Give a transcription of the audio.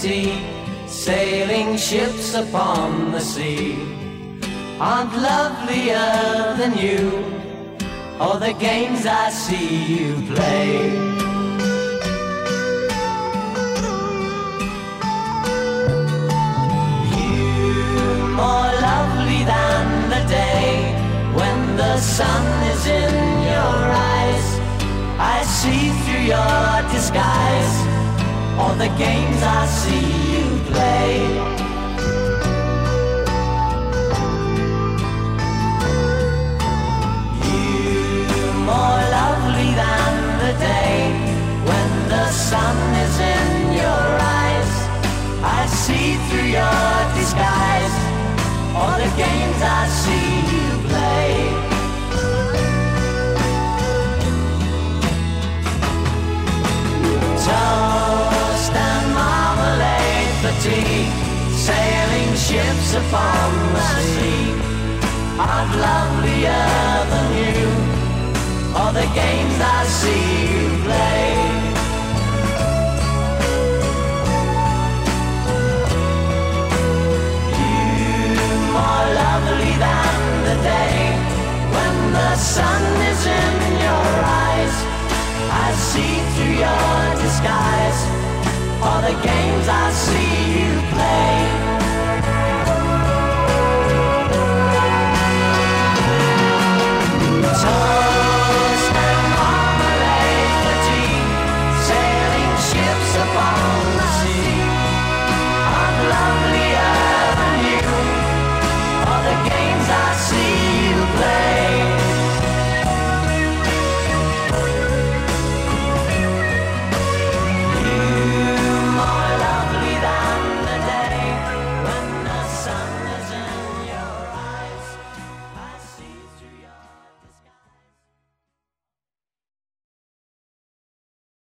pity, sailing ships upon the sea aren't lovelier than you, or the games I see you play. You more lovely than the day when the sun is in your eyes. I see through your disguise all the games I see you play. You more lovely than the day when the sun is in your eyes. I see through your marmalade sailing ships upon the sea aren't lovelier than you. All the games I see you play. You more lovely than the day when the sun is in your eyes. I see through your disguise all the games I see